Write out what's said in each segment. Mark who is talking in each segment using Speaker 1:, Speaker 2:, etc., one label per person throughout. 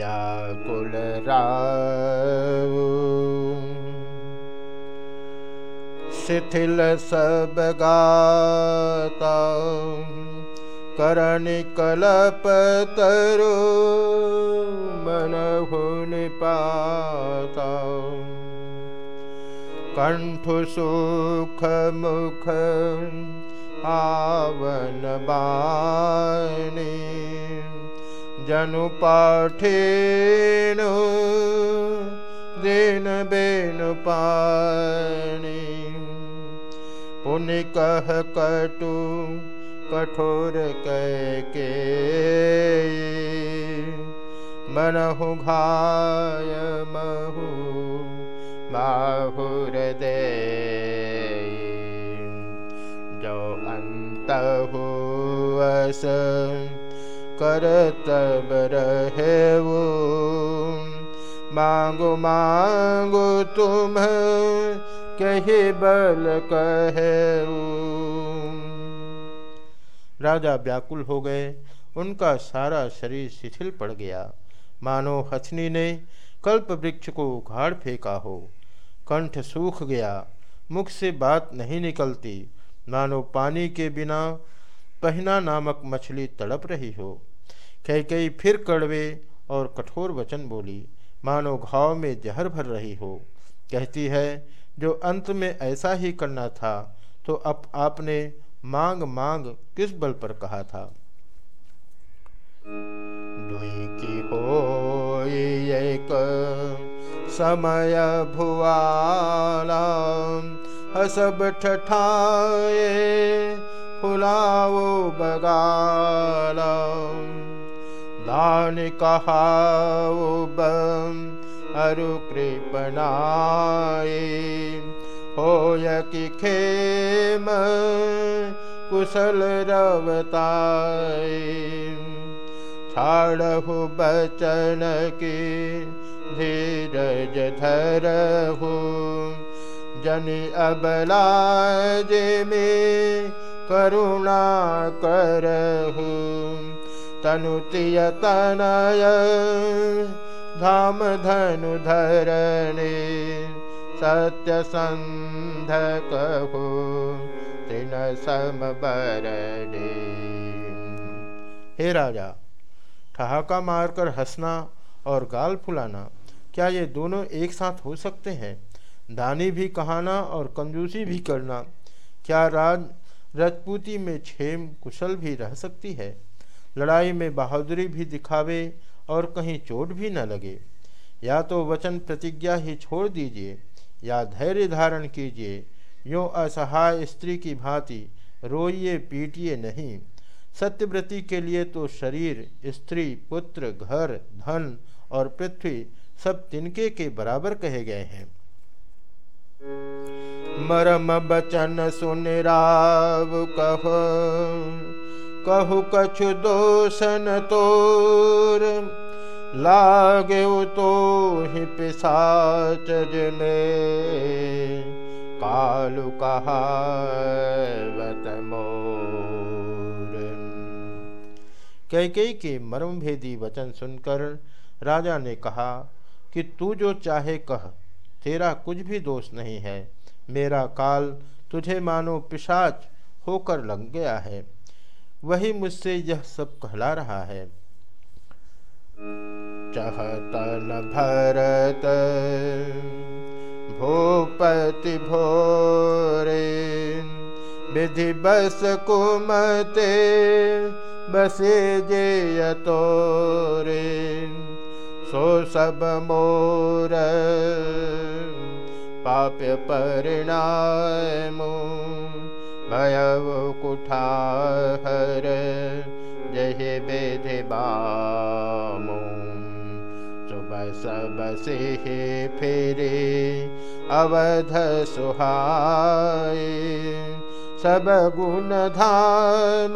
Speaker 1: व्याकुल राव शिथिल सब गाता करण कलप तरु मन पाता कंठ सुख मुख आवन जनुपाठ दे पाणि। पुण्यः कटु कैके। मनहु घाय महु बाहुरदे जो अन्तहुवस कर तब रहे वो। मांगो मांगो तुम, कहे बल कहे राजा व्याकुल हो गए। उनका सारा शरीर शिथिल पड़ गया। मानो हथनी ने कल्प वृक्ष को उखाड़ फेंका हो। कंठ सूख गया। मुख से बात नहीं निकलती। मानो पानी के बिना पहना नामक मछली तड़प रही हो। कई कई फिर कड़वे और कठोर वचन बोली, मानो घाव में जहर भर रही हो। कहती है, जो अंत में ऐसा ही करना था तो अब आपने मांग मांग किस बल पर कहा था? की हो एक समय भुआला, हसब ठठाए फुलाओ बगाला। बम अरु कृपनाए हो कि छाड़हु बचन की धीरज धरहु। जनि अबलाज में करुणा करहु तनुतिय तनय धाम धनु धरणे सत्य संध कहु तिन सम हे राजा, ठहाका मारकर हंसना और गाल फुलाना, क्या ये दोनों एक साथ हो सकते हैं? दानी भी कहाना और कंजूसी भी करना, क्या राज रजपूती में छेम कुशल भी रह सकती है? लड़ाई में बहादुरी भी दिखावे और कहीं चोट भी न लगे। या तो वचन प्रतिज्ञा ही छोड़ दीजिए, या धैर्य धारण कीजिए। यो असहाय स्त्री की भांति रोइए, पीटिए नहीं। सत्यव्रती के लिए तो शरीर, स्त्री, पुत्र, घर, धन और पृथ्वी सब तिनके के बराबर कहे गए हैं। मरम बचन सुन राव कह कहु कछु दोषन तोर, लागे तो ही पिसाच में कालु कहा कैकई के मर्मभेदी वचन सुनकर राजा ने कहा कि तू जो चाहे कह, तेरा कुछ भी दोष नहीं है। मेरा काल तुझे मानो पिशाच होकर लग गया है। वही मुझसे यह सब कहला रहा है। चहतन भरत, भूपति भोरे, विधि बस कुमते, बसे जे तोरे सो सब मोर, पाप्य परिणाम भयव कुठाहर जय बेधे बामो। सुबह सब से फेरे अवध सुहाय। सब गुण धाम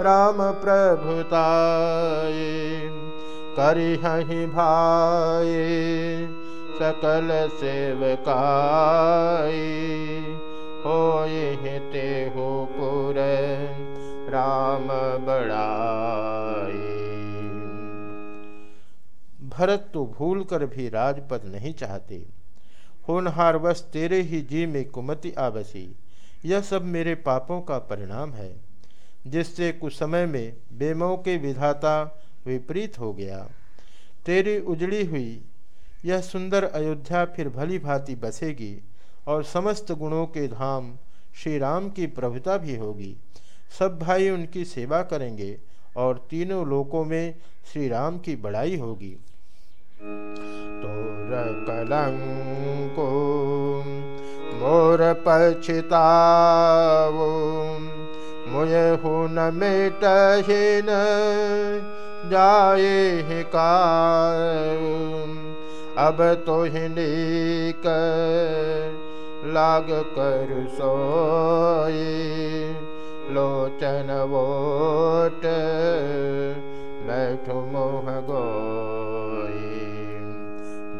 Speaker 1: राम प्रभुताय करिहि भाई सकल सेवकाय हो ते हो पुर राम बड़ाई भरत तो भूल कर भी राजपद नहीं चाहते। होनहार वश तेरे ही जी में कुमति आबसी यह सब मेरे पापों का परिणाम है, जिससे कुछ समय में बेमो के विधाता विपरीत हो गया। तेरी उजड़ी हुई, यह सुंदर अयोध्या फिर भली भांति बसेगी। और समस्त गुणों के धाम श्री राम की प्रभुता भी होगी। सब भाई उनकी सेवा करेंगे और तीनों लोकों में श्री राम की बड़ाई होगी। तोर कलंको, मोर पछताओ मुय न मेटहीन, जाए का अब तो हिंदी कर लाग कर सोए लोचन वोट बैठ मोह गोई।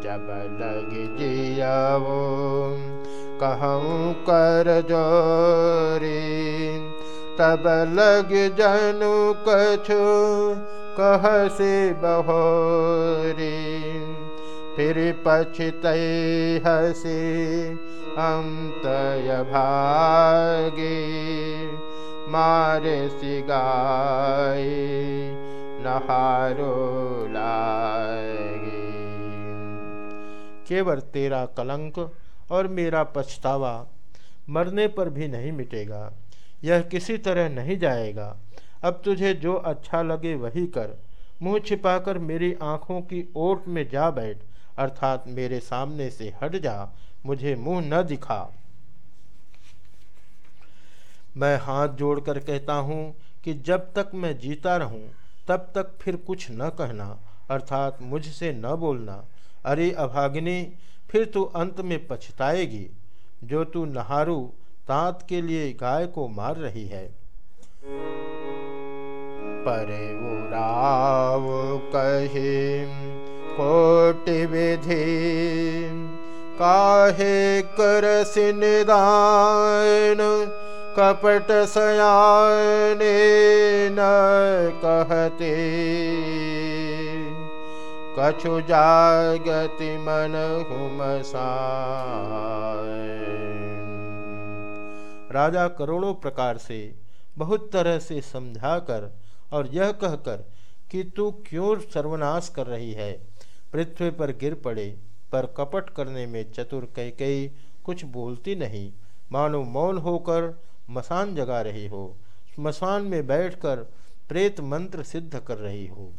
Speaker 1: जब लग जियावो कहूँ कर जोरी तब लग जनु कछु कह से बहोरी फिर पछत हसी अंतय भागे मारे सिगाए नहारो लागे। केवल तेरा कलंक और मेरा पछतावा मरने पर भी नहीं मिटेगा। यह किसी तरह नहीं जाएगा। अब तुझे जो अच्छा लगे वही कर। मुँह छिपाकर मेरी आँखों की ओट में जा बैठ। अर्थात मेरे सामने से हट जा, मुझे मुँह न दिखा। मैं हाथ जोड़कर कहता हूँ कि जब तक मैं जीता रहूँ, तब तक फिर कुछ न कहना, अर्थात मुझसे न बोलना। अरे अभागिनी, फिर तू अंत में पछताएगी। जो तू नहारू, तात के लिए गाय को मार रही है। परे उराव कहे कोटि विधि। काहे कर निदान कपट सयाने न कहते। कछु जागति मन राजा करोड़ों प्रकार से बहुत तरह से समझाकर और यह कहकर कि तू क्यों सर्वनाश कर रही है? पृथ्वी पर गिर पड़े, पर कपट करने में चतुर कह कई कुछ बोलती नहीं। मानो मौन होकर मसान जगा रही हो स्मशान में बैठकर प्रेत मंत्र सिद्ध कर रही हो।